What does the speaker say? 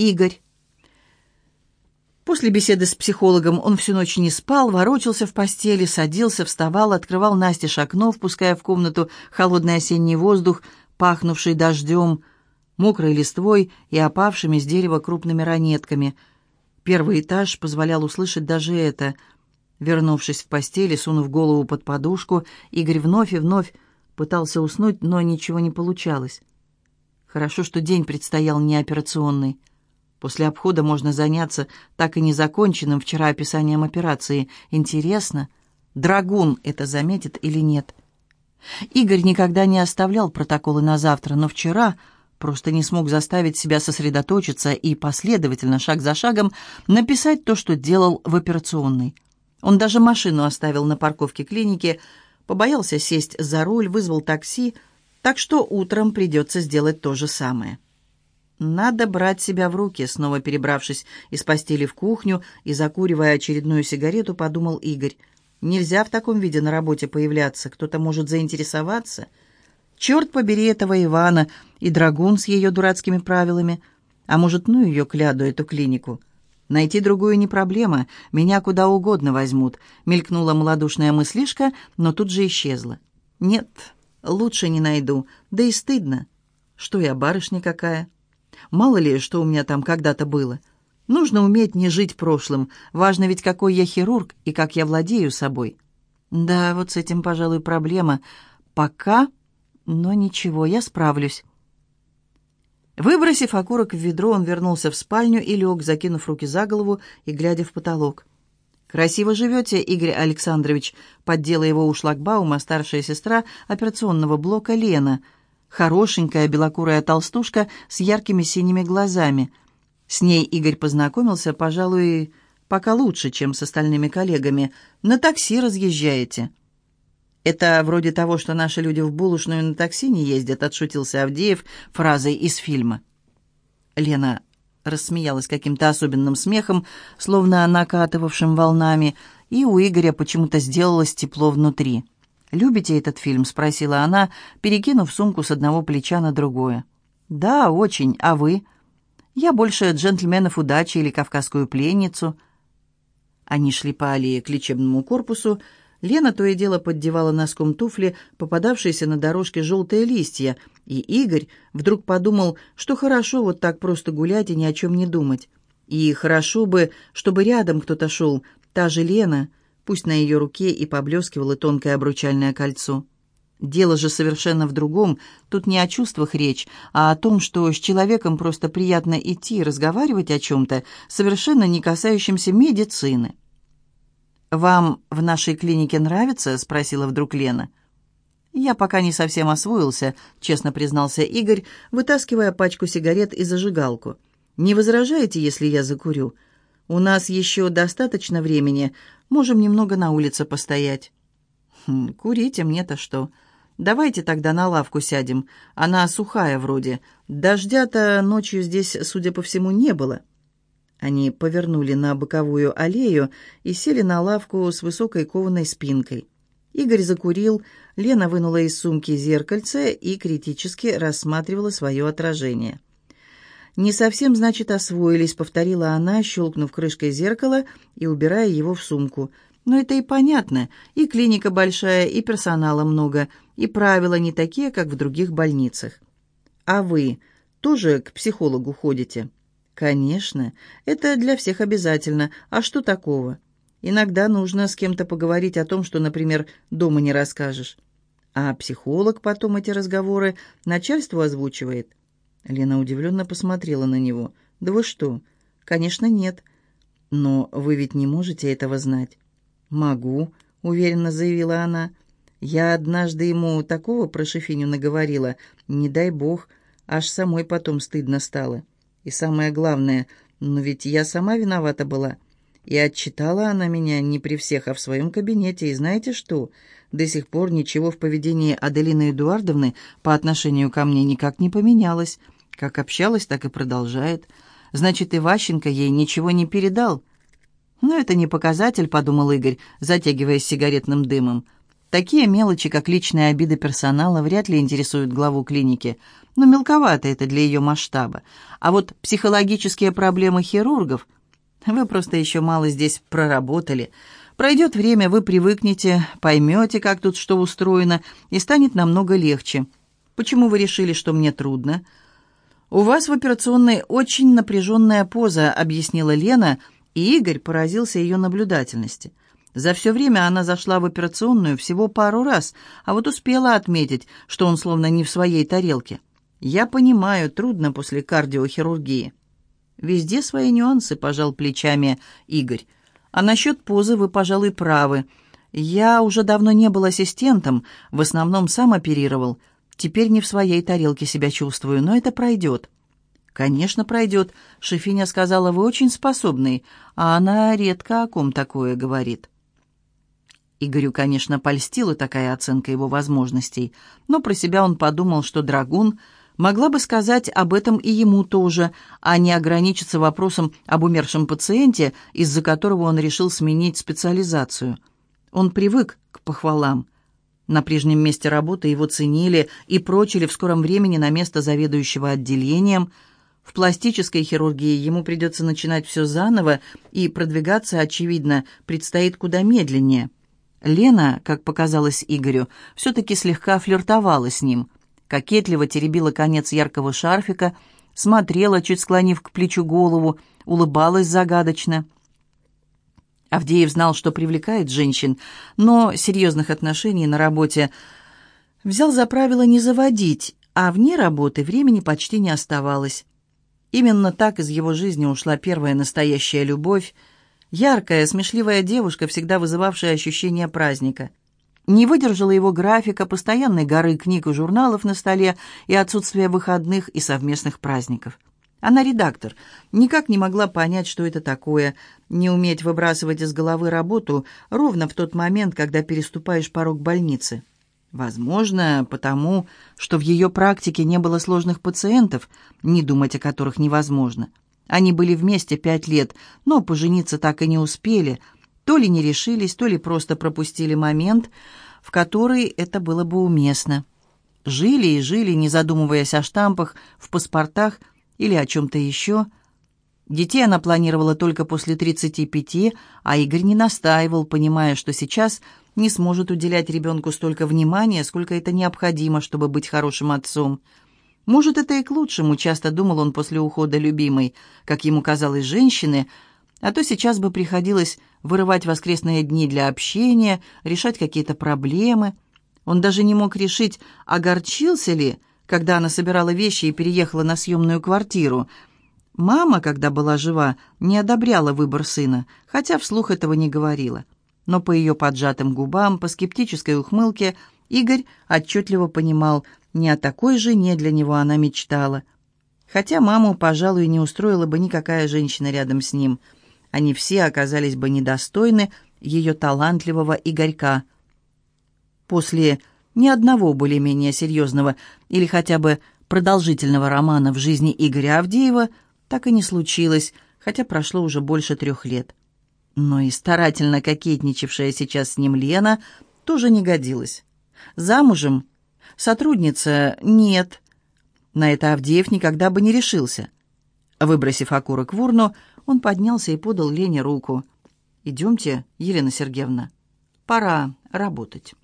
Игорь. После беседы с психологом он всю ночь не спал, ворочался в постели, садился, вставал, открывал Насте окно, впуская в комнату холодный осенний воздух, пахнувший дождем, мокрой листвой и опавшими с дерева крупными ранетками. Первый этаж позволял услышать даже это. Вернувшись в постели, сунув голову под подушку, Игорь вновь и вновь пытался уснуть, но ничего не получалось. Хорошо, что день предстоял неоперационный. После обхода можно заняться так и незаконченным вчера описанием операции. Интересно, Драгун это заметит или нет? Игорь никогда не оставлял протоколы на завтра, но вчера просто не смог заставить себя сосредоточиться и последовательно, шаг за шагом, написать то, что делал в операционной. Он даже машину оставил на парковке клиники, побоялся сесть за руль, вызвал такси, так что утром придется сделать то же самое. Надо брать себя в руки, снова перебравшись из постели в кухню и закуривая очередную сигарету, подумал Игорь. Нельзя в таком виде на работе появляться, кто-то может заинтересоваться. Черт побери этого Ивана и Драгун с ее дурацкими правилами. А может, ну ее кляду, эту клинику. Найти другую не проблема, меня куда угодно возьмут. Мелькнула малодушная мыслишка, но тут же исчезла. Нет, лучше не найду, да и стыдно. Что я, барышня какая?» Мало ли, что у меня там когда-то было. Нужно уметь не жить прошлым. Важно ведь, какой я хирург и как я владею собой. Да, вот с этим, пожалуй, проблема. Пока, но ничего, я справлюсь. Выбросив окурок в ведро, он вернулся в спальню и лег, закинув руки за голову и глядя в потолок. «Красиво живете, Игорь Александрович», — поддела его у шлагбаума старшая сестра операционного блока Лена — хорошенькая белокурая толстушка с яркими синими глазами. С ней Игорь познакомился, пожалуй, пока лучше, чем с остальными коллегами. На такси разъезжаете. «Это вроде того, что наши люди в булочную на такси не ездят», — отшутился Авдеев фразой из фильма. Лена рассмеялась каким-то особенным смехом, словно накатывавшим волнами, и у Игоря почему-то сделалось тепло внутри. «Любите этот фильм?» — спросила она, перекинув сумку с одного плеча на другое. «Да, очень. А вы?» «Я больше джентльменов удачи или кавказскую пленницу». Они шли по аллее к лечебному корпусу. Лена то и дело поддевала носком туфли попадавшиеся на дорожке желтые листья, и Игорь вдруг подумал, что хорошо вот так просто гулять и ни о чем не думать. И хорошо бы, чтобы рядом кто-то шел, та же Лена — пусть на ее руке и поблескивало тонкое обручальное кольцо. Дело же совершенно в другом. Тут не о чувствах речь, а о том, что с человеком просто приятно идти и разговаривать о чем-то, совершенно не касающемся медицины. «Вам в нашей клинике нравится?» — спросила вдруг Лена. «Я пока не совсем освоился», — честно признался Игорь, вытаскивая пачку сигарет и зажигалку. «Не возражаете, если я закурю? У нас еще достаточно времени, Можем немного на улице постоять». «Хм, «Курите мне-то что? Давайте тогда на лавку сядем. Она сухая вроде. Дождя-то ночью здесь, судя по всему, не было». Они повернули на боковую аллею и сели на лавку с высокой кованой спинкой. Игорь закурил, Лена вынула из сумки зеркальце и критически рассматривала свое отражение. «Не совсем, значит, освоились», — повторила она, щелкнув крышкой зеркала и убирая его в сумку. «Но это и понятно. И клиника большая, и персонала много, и правила не такие, как в других больницах». «А вы тоже к психологу ходите?» «Конечно. Это для всех обязательно. А что такого?» «Иногда нужно с кем-то поговорить о том, что, например, дома не расскажешь». А психолог потом эти разговоры начальству озвучивает. Лена удивленно посмотрела на него. «Да вы что? Конечно, нет. Но вы ведь не можете этого знать». «Могу», — уверенно заявила она. «Я однажды ему такого про Шефиню наговорила. Не дай бог, аж самой потом стыдно стало. И самое главное, но ведь я сама виновата была». И отчитала она меня не при всех, а в своем кабинете. И знаете что? До сих пор ничего в поведении Аделины Эдуардовны по отношению ко мне никак не поменялось. Как общалась, так и продолжает. Значит, и Ващенко ей ничего не передал. «Но это не показатель», — подумал Игорь, затягиваясь сигаретным дымом. Такие мелочи, как личные обиды персонала, вряд ли интересуют главу клиники, но мелковато это для ее масштаба. А вот психологические проблемы хирургов... Вы просто еще мало здесь проработали. Пройдет время, вы привыкнете, поймете, как тут что устроено, и станет намного легче. Почему вы решили, что мне трудно?» «У вас в операционной очень напряженная поза», — объяснила Лена, и Игорь поразился ее наблюдательности. За все время она зашла в операционную всего пару раз, а вот успела отметить, что он словно не в своей тарелке. «Я понимаю, трудно после кардиохирургии». «Везде свои нюансы», — пожал плечами Игорь. «А насчет позы вы, пожалуй, правы. Я уже давно не был ассистентом, в основном сам оперировал. Теперь не в своей тарелке себя чувствую, но это пройдет». «Конечно, пройдет», — Шефиня сказала, «вы очень способный, а она редко о ком такое говорит». Игорю, конечно, польстила такая оценка его возможностей, но про себя он подумал, что Драгун могла бы сказать об этом и ему тоже, а не ограничиться вопросом об умершем пациенте, из-за которого он решил сменить специализацию. Он привык к похвалам. На прежнем месте работы его ценили и прочили в скором времени на место заведующего отделением. В пластической хирургии ему придется начинать все заново, и продвигаться, очевидно, предстоит куда медленнее. Лена, как показалось Игорю, все-таки слегка флиртовала с ним. Кокетливо теребила конец яркого шарфика, смотрела, чуть склонив к плечу голову, улыбалась загадочно – Авдеев знал, что привлекает женщин, но серьезных отношений на работе взял за правило не заводить, а вне работы времени почти не оставалось. Именно так из его жизни ушла первая настоящая любовь, яркая, смешливая девушка, всегда вызывавшая ощущение праздника. Не выдержала его графика, постоянной горы книг и журналов на столе и отсутствия выходных и совместных праздников. Она редактор, никак не могла понять, что это такое, не уметь выбрасывать из головы работу ровно в тот момент, когда переступаешь порог больницы. Возможно, потому, что в ее практике не было сложных пациентов, не думать о которых невозможно. Они были вместе пять лет, но пожениться так и не успели, то ли не решились, то ли просто пропустили момент, в который это было бы уместно. Жили и жили, не задумываясь о штампах, в паспортах или о чем-то еще. Детей она планировала только после 35, а Игорь не настаивал, понимая, что сейчас не сможет уделять ребенку столько внимания, сколько это необходимо, чтобы быть хорошим отцом. Может, это и к лучшему, часто думал он после ухода любимой, как ему казалось, женщины, а то сейчас бы приходилось вырывать воскресные дни для общения, решать какие-то проблемы. Он даже не мог решить, огорчился ли, когда она собирала вещи и переехала на съемную квартиру. Мама, когда была жива, не одобряла выбор сына, хотя вслух этого не говорила. Но по ее поджатым губам, по скептической ухмылке, Игорь отчетливо понимал, не о такой жене для него она мечтала. Хотя маму, пожалуй, не устроила бы никакая женщина рядом с ним. Они все оказались бы недостойны ее талантливого Игорька. После ни одного более-менее серьезного или хотя бы продолжительного романа в жизни Игоря Авдеева так и не случилось, хотя прошло уже больше трех лет. Но и старательно кокетничавшая сейчас с ним Лена тоже не годилась. Замужем? Сотрудница? Нет. На это Авдеев никогда бы не решился. Выбросив окурок в урну, он поднялся и подал Лене руку. «Идемте, Елена Сергеевна. Пора работать».